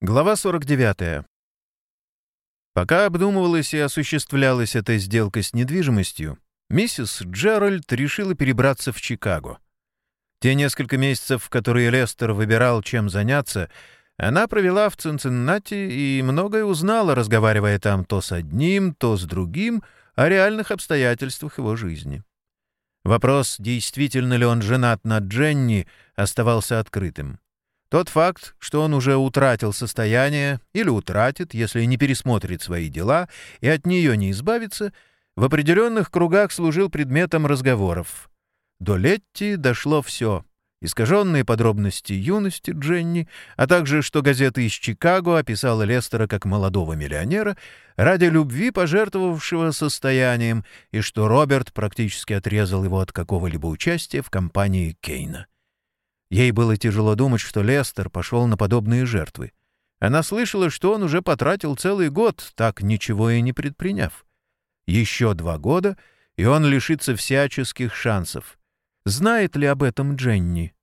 Глава 49. Пока обдумывалась и осуществлялась эта сделка с недвижимостью, миссис Джеральд решила перебраться в Чикаго. Те несколько месяцев, которые Лестер выбирал, чем заняться, она провела в Цинциннати и многое узнала, разговаривая там то с одним, то с другим о реальных обстоятельствах его жизни. Вопрос, действительно ли он женат на Дженни, оставался открытым. Тот факт, что он уже утратил состояние или утратит, если не пересмотрит свои дела и от нее не избавится, в определенных кругах служил предметом разговоров. До Летти дошло все. Искаженные подробности юности Дженни, а также, что газета из Чикаго описала Лестера как молодого миллионера, ради любви пожертвовавшего состоянием, и что Роберт практически отрезал его от какого-либо участия в кампании Кейна. Ей было тяжело думать, что Лестер пошел на подобные жертвы. Она слышала, что он уже потратил целый год, так ничего и не предприняв. Еще два года, и он лишится всяческих шансов. Знает ли об этом Дженни?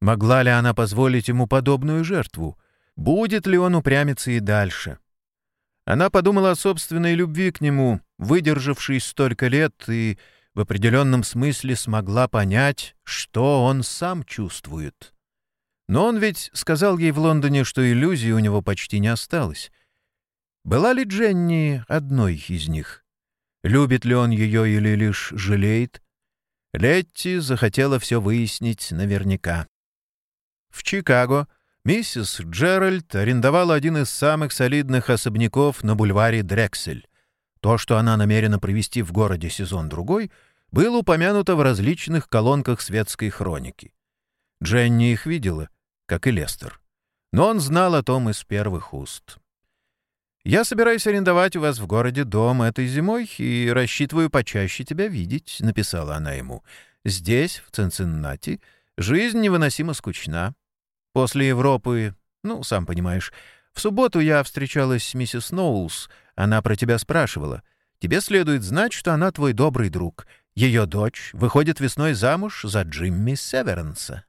Могла ли она позволить ему подобную жертву? Будет ли он упрямиться и дальше? Она подумала о собственной любви к нему, выдержавшей столько лет, и в определенном смысле смогла понять, что он сам чувствует. Но он ведь сказал ей в Лондоне, что иллюзий у него почти не осталось. Была ли Дженни одной из них? Любит ли он ее или лишь жалеет? Летти захотела все выяснить наверняка. В Чикаго миссис Джеральд арендовала один из самых солидных особняков на бульваре Дрексель. То, что она намерена провести в городе сезон-другой, было упомянуто в различных колонках светской хроники. Дженни их видела, как и Лестер. Но он знал о том из первых уст. «Я собираюсь арендовать у вас в городе дом этой зимой и рассчитываю почаще тебя видеть», — написала она ему. «Здесь, в Цинциннати, жизнь невыносимо скучна. После Европы, ну, сам понимаешь, в субботу я встречалась с миссис Ноулс, она про тебя спрашивала. Тебе следует знать, что она твой добрый друг. Ее дочь выходит весной замуж за Джимми Северенса».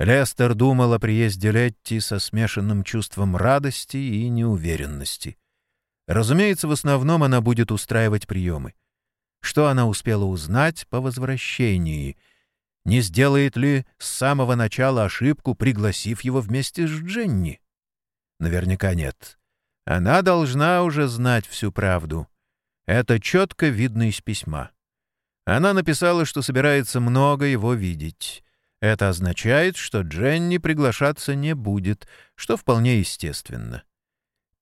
Лестер думал о приезде Летти со смешанным чувством радости и неуверенности. Разумеется, в основном она будет устраивать приемы. Что она успела узнать по возвращении? Не сделает ли с самого начала ошибку, пригласив его вместе с Дженни? Наверняка нет. Она должна уже знать всю правду. Это четко видно из письма. Она написала, что собирается много его видеть. Это означает, что Дженни приглашаться не будет, что вполне естественно.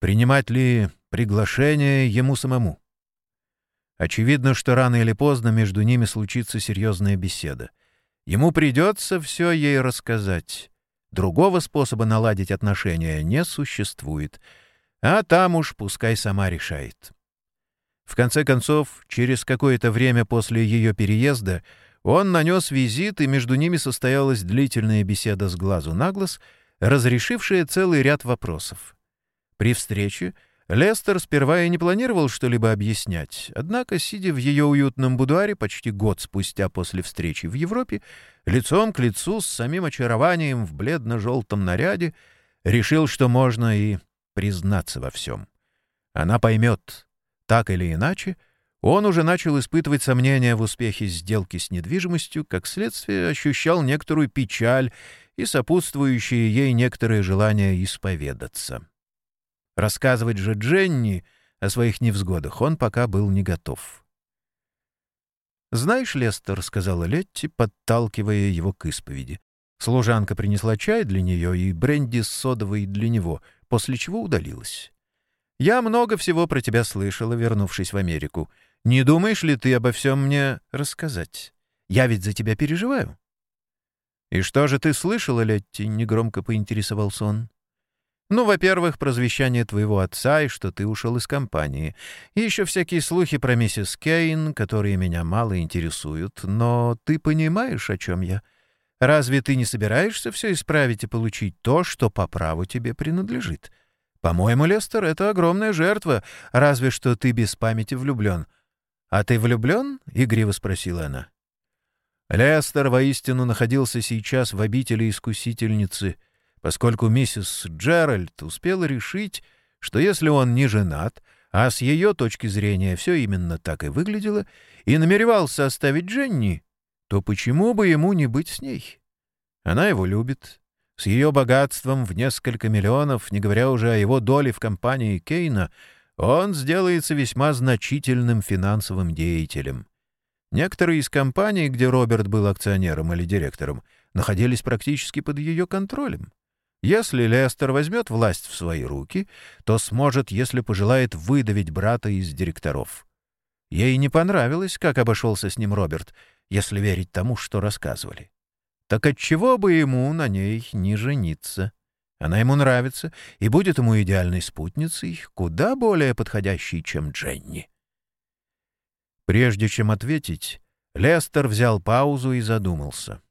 Принимать ли приглашение ему самому? Очевидно, что рано или поздно между ними случится серьезная беседа. Ему придется все ей рассказать. Другого способа наладить отношения не существует — а там уж пускай сама решает. В конце концов, через какое-то время после ее переезда он нанес визит, и между ними состоялась длительная беседа с глазу на глаз, разрешившая целый ряд вопросов. При встрече Лестер сперва и не планировал что-либо объяснять, однако, сидя в ее уютном будуаре почти год спустя после встречи в Европе, лицом к лицу с самим очарованием в бледно-желтом наряде, решил, что можно и признаться во всем. Она поймет, так или иначе, он уже начал испытывать сомнения в успехе сделки с недвижимостью, как следствие ощущал некоторую печаль и сопутствующие ей некоторые желания исповедаться. Рассказывать же Дженни о своих невзгодах он пока был не готов. «Знаешь, Лестер», — сказала Летти, подталкивая его к исповеди. Служанка принесла чай для нее и бренди с содовой для него, после чего удалилась. «Я много всего про тебя слышала, вернувшись в Америку. Не думаешь ли ты обо всем мне рассказать? Я ведь за тебя переживаю». «И что же ты слышала, Летти?» — негромко поинтересовался он. «Ну, во-первых, про звещание твоего отца и что ты ушел из компании. И еще всякие слухи про миссис Кейн, которые меня мало интересуют. Но ты понимаешь, о чем я?» Разве ты не собираешься все исправить и получить то, что по праву тебе принадлежит? По-моему, Лестер, это огромная жертва, разве что ты без памяти влюблен. — А ты влюблен? — игриво спросила она. Лестер воистину находился сейчас в обители искусительницы, поскольку миссис Джеральд успела решить, что если он не женат, а с ее точки зрения все именно так и выглядело, и намеревался оставить Дженни, то почему бы ему не быть с ней? Она его любит. С ее богатством в несколько миллионов, не говоря уже о его доле в компании Кейна, он сделается весьма значительным финансовым деятелем. Некоторые из компаний, где Роберт был акционером или директором, находились практически под ее контролем. Если Лестер возьмет власть в свои руки, то сможет, если пожелает, выдавить брата из директоров. Ей не понравилось, как обошелся с ним Роберт, если верить тому, что рассказывали. Так отчего бы ему на ней не жениться? Она ему нравится и будет ему идеальной спутницей, куда более подходящей, чем Дженни. Прежде чем ответить, Лестер взял паузу и задумался.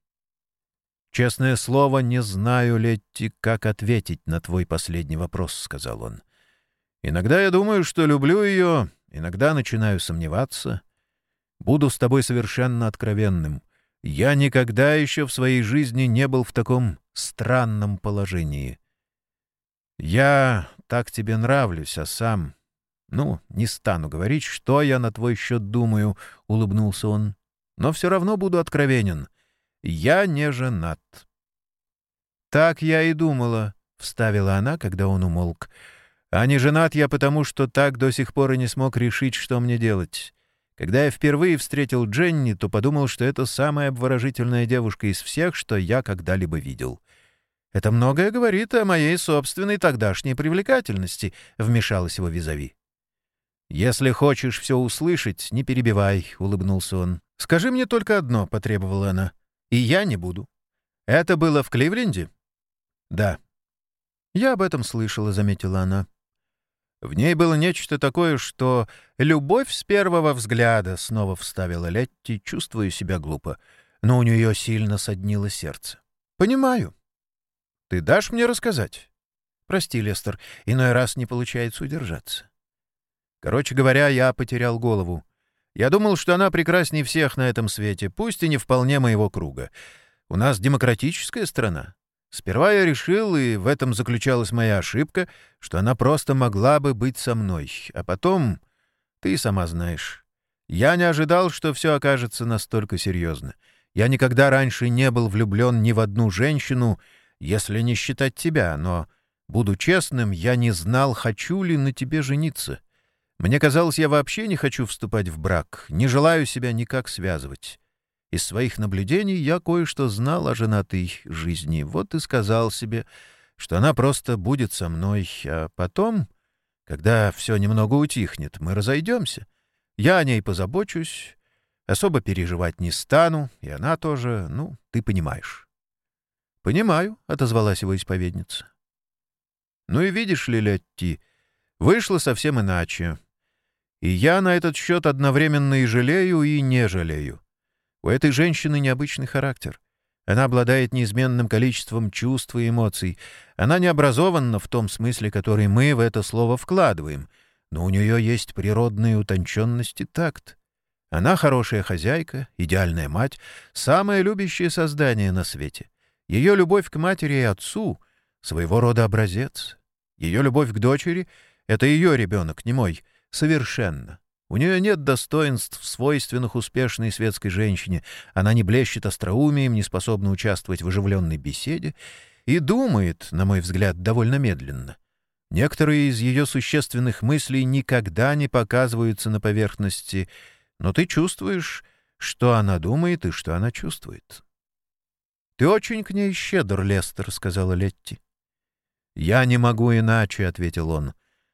«Честное слово, не знаю, Летти, как ответить на твой последний вопрос», — сказал он. «Иногда я думаю, что люблю ее, иногда начинаю сомневаться. Буду с тобой совершенно откровенным. Я никогда еще в своей жизни не был в таком странном положении. Я так тебе нравлюсь, а сам... Ну, не стану говорить, что я на твой счет думаю, — улыбнулся он. Но все равно буду откровенен. Я не женат. Так я и думала, — вставила она, когда он умолк. А не женат я потому, что так до сих пор и не смог решить, что мне делать. Когда я впервые встретил Дженни, то подумал, что это самая обворожительная девушка из всех, что я когда-либо видел. «Это многое говорит о моей собственной тогдашней привлекательности», — вмешалась его визави. «Если хочешь все услышать, не перебивай», — улыбнулся он. «Скажи мне только одно», — потребовала она. «И я не буду». «Это было в Кливленде?» «Да». «Я об этом слышала», — заметила она. В ней было нечто такое, что «любовь с первого взгляда», — снова вставила Летти, чувствуя себя глупо, но у нее сильно соднило сердце. «Понимаю. Ты дашь мне рассказать?» «Прости, Лестер, иной раз не получается удержаться». Короче говоря, я потерял голову. Я думал, что она прекрасней всех на этом свете, пусть и не вполне моего круга. У нас демократическая страна. Сперва я решил, и в этом заключалась моя ошибка, что она просто могла бы быть со мной. А потом, ты сама знаешь, я не ожидал, что все окажется настолько серьезно. Я никогда раньше не был влюблен ни в одну женщину, если не считать тебя, но, буду честным, я не знал, хочу ли на тебе жениться. Мне казалось, я вообще не хочу вступать в брак, не желаю себя никак связывать. Из своих наблюдений я кое-что знал о женатой жизни, вот и сказал себе, что она просто будет со мной, а потом, когда все немного утихнет, мы разойдемся. Я о ней позабочусь, особо переживать не стану, и она тоже, ну, ты понимаешь. — Понимаю, — отозвалась его исповедница. — Ну и видишь ли, Летти, вышло совсем иначе. И я на этот счет одновременно и жалею, и не жалею. У этой женщины необычный характер. Она обладает неизменным количеством чувств и эмоций. Она не образована в том смысле, который мы в это слово вкладываем, но у нее есть природная утонченность и такт. Она хорошая хозяйка, идеальная мать, самое любящее создание на свете. Ее любовь к матери и отцу — своего рода образец. Ее любовь к дочери — это ее ребенок, не мой, совершенно. У нее нет достоинств, свойственных успешной светской женщине. Она не блещет остроумием, не способна участвовать в оживленной беседе и думает, на мой взгляд, довольно медленно. Некоторые из ее существенных мыслей никогда не показываются на поверхности, но ты чувствуешь, что она думает и что она чувствует. «Ты очень к ней щедр, Лестер», — сказала Летти. «Я не могу иначе», — ответил он.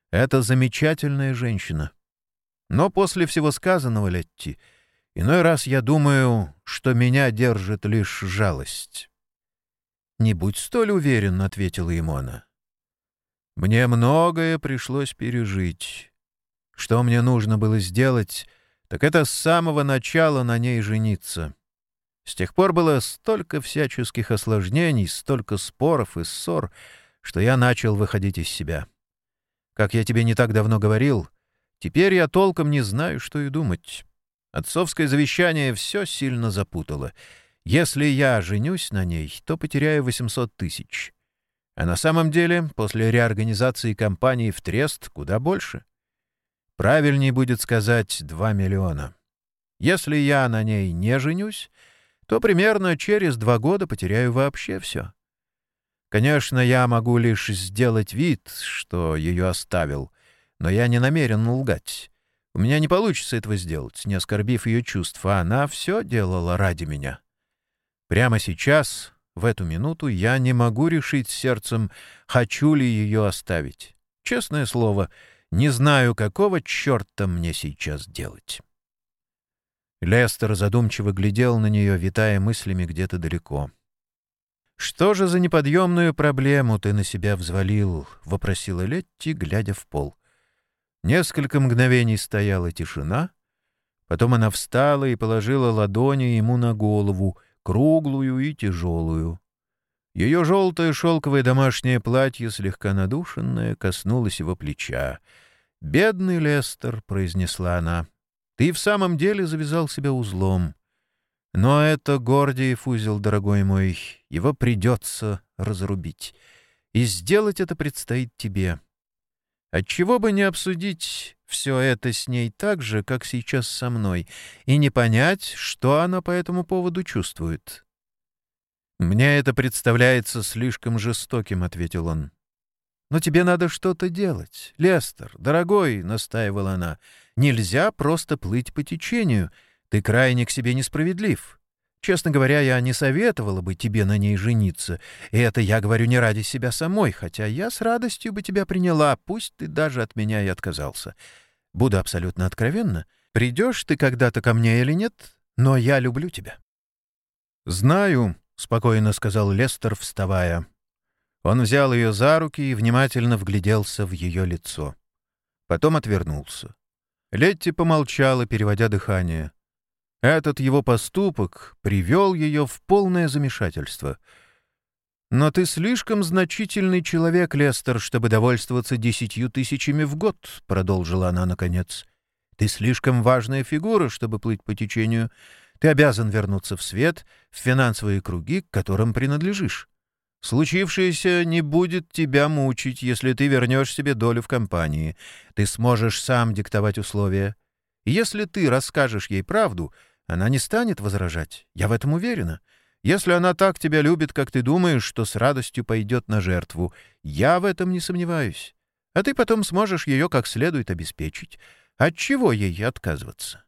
«Это замечательная женщина. Но после всего сказанного, Летти, иной раз я думаю, что меня держит лишь жалость. «Не будь столь уверен», — ответила ему она. «Мне многое пришлось пережить. Что мне нужно было сделать, так это с самого начала на ней жениться. С тех пор было столько всяческих осложнений, столько споров и ссор, что я начал выходить из себя. Как я тебе не так давно говорил, Теперь я толком не знаю, что и думать. Отцовское завещание все сильно запутало. Если я женюсь на ней, то потеряю 800 тысяч. А на самом деле, после реорганизации компании в Трест куда больше. Правильнее будет сказать 2 миллиона. Если я на ней не женюсь, то примерно через два года потеряю вообще все. Конечно, я могу лишь сделать вид, что ее оставил, но я не намерен лгать. У меня не получится этого сделать, не оскорбив ее чувств, а она все делала ради меня. Прямо сейчас, в эту минуту, я не могу решить сердцем, хочу ли ее оставить. Честное слово, не знаю, какого черта мне сейчас делать. Лестер задумчиво глядел на нее, витая мыслями где-то далеко. «Что же за неподъемную проблему ты на себя взвалил?» — вопросила Летти, глядя в пол. Несколько мгновений стояла тишина, потом она встала и положила ладони ему на голову, круглую и тяжелую. Ее желтое шелковое домашнее платье, слегка надушенное, коснулось его плеча. «Бедный Лестер», — произнесла она, — «ты в самом деле завязал себя узлом. Но это Гордиев узел, дорогой мой, его придется разрубить. И сделать это предстоит тебе. Отчего бы не обсудить все это с ней так же, как сейчас со мной, и не понять, что она по этому поводу чувствует. «Мне это представляется слишком жестоким», — ответил он. «Но тебе надо что-то делать. Лестер, дорогой», — настаивала она, — «нельзя просто плыть по течению. Ты крайне к себе несправедлив. Честно говоря, я не советовала бы тебе на ней жениться. И это я говорю не ради себя самой, хотя я с радостью бы тебя приняла, пусть ты даже от меня и отказался. Буду абсолютно откровенна. Придешь ты когда-то ко мне или нет, но я люблю тебя». «Знаю», — спокойно сказал Лестер, вставая. Он взял ее за руки и внимательно вгляделся в ее лицо. Потом отвернулся. Летти помолчала, переводя дыхание. Этот его поступок привел ее в полное замешательство. «Но ты слишком значительный человек, Лестер, чтобы довольствоваться десятью тысячами в год», — продолжила она наконец. «Ты слишком важная фигура, чтобы плыть по течению. Ты обязан вернуться в свет, в финансовые круги, к которым принадлежишь. Случившееся не будет тебя мучить, если ты вернешь себе долю в компании. Ты сможешь сам диктовать условия. Если ты расскажешь ей правду, она не станет возражать. Я в этом уверена. Если она так тебя любит, как ты думаешь, то с радостью пойдет на жертву. Я в этом не сомневаюсь. А ты потом сможешь ее как следует обеспечить. От чего ей отказываться?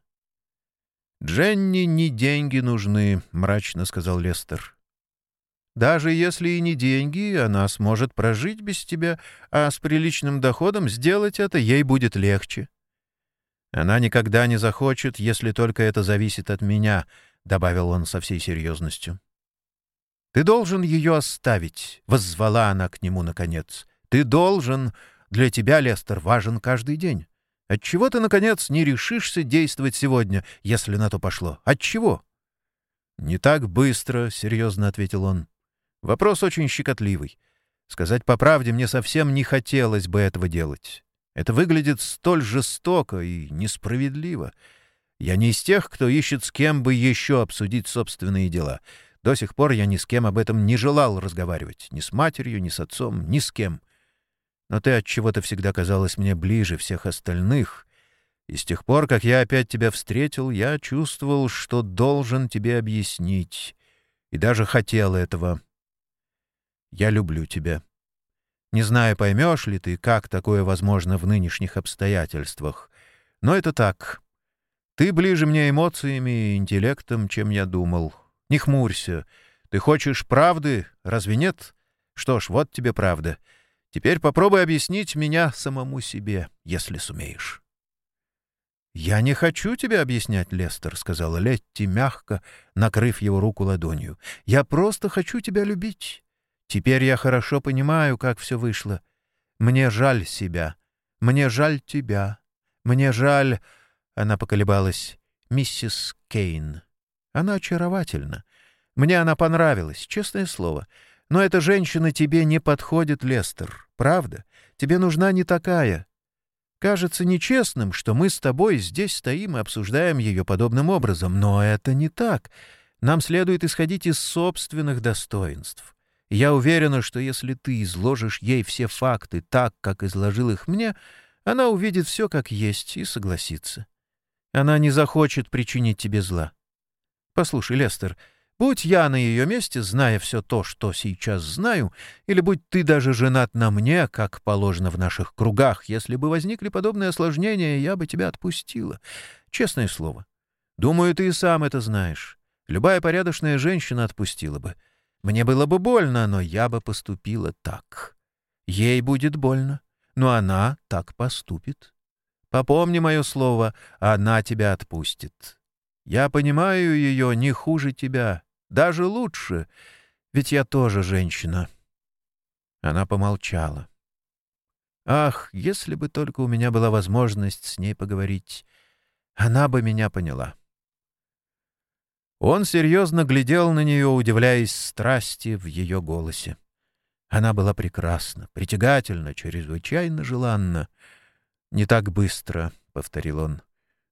«Дженни не деньги нужны», — мрачно сказал Лестер. «Даже если и не деньги, она сможет прожить без тебя, а с приличным доходом сделать это ей будет легче. «Она никогда не захочет, если только это зависит от меня», — добавил он со всей серьезностью. «Ты должен ее оставить», — воззвала она к нему наконец. «Ты должен. Для тебя, Лестер, важен каждый день. Отчего ты, наконец, не решишься действовать сегодня, если на то пошло? Отчего?» «Не так быстро», — серьезно ответил он. «Вопрос очень щекотливый. Сказать по правде, мне совсем не хотелось бы этого делать. Это выглядит столь жестоко и несправедливо. Я не из тех, кто ищет с кем бы еще обсудить собственные дела. До сих пор я ни с кем об этом не желал разговаривать. Ни с матерью, ни с отцом, ни с кем. Но ты от чего то всегда казалась мне ближе всех остальных. И с тех пор, как я опять тебя встретил, я чувствовал, что должен тебе объяснить. И даже хотел этого. Я люблю тебя. Не знаю, поймешь ли ты, как такое возможно в нынешних обстоятельствах. Но это так. Ты ближе мне эмоциями и интеллектом, чем я думал. Не хмурься. Ты хочешь правды, разве нет? Что ж, вот тебе правда. Теперь попробуй объяснить меня самому себе, если сумеешь. «Я не хочу тебе объяснять, Лестер», — сказала Летти мягко, накрыв его руку ладонью. «Я просто хочу тебя любить. Теперь я хорошо понимаю, как все вышло. Мне жаль себя. Мне жаль тебя. Мне жаль...» Она поколебалась. «Миссис Кейн. Она очаровательна. Мне она понравилась, честное слово. Но эта женщина тебе не подходит, Лестер. Правда? Тебе нужна не такая. Кажется нечестным, что мы с тобой здесь стоим и обсуждаем ее подобным образом, но это не так. Нам следует исходить из собственных достоинств. Я уверена, что если ты изложишь ей все факты так, как изложил их мне, она увидит все как есть и согласится. Она не захочет причинить тебе зла. Послушай, Лестер, будь я на ее месте, зная все то, что сейчас знаю, или будь ты даже женат на мне, как положено в наших кругах, если бы возникли подобные осложнения, я бы тебя отпустила. Честное слово. Думаю, ты и сам это знаешь. Любая порядочная женщина отпустила бы. Мне было бы больно, но я бы поступила так. Ей будет больно, но она так поступит. Попомни мое слово, она тебя отпустит. Я понимаю ее не хуже тебя, даже лучше, ведь я тоже женщина». Она помолчала. «Ах, если бы только у меня была возможность с ней поговорить, она бы меня поняла». Он серьезно глядел на нее, удивляясь страсти в ее голосе. Она была прекрасна, притягательна, чрезвычайно желанна. «Не так быстро», — повторил он.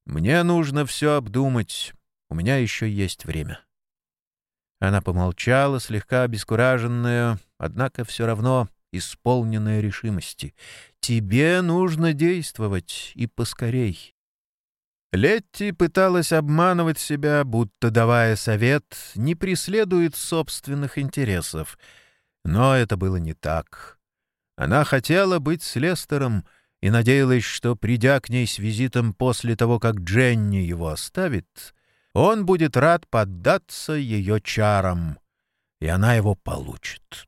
«Мне нужно все обдумать. У меня еще есть время». Она помолчала, слегка обескураженная, однако все равно исполненная решимости. «Тебе нужно действовать, и поскорей». Летти пыталась обманывать себя, будто, давая совет, не преследует собственных интересов. Но это было не так. Она хотела быть с Лестером — и надеялась, что, придя к ней с визитом после того, как Дженни его оставит, он будет рад поддаться ее чарам, и она его получит.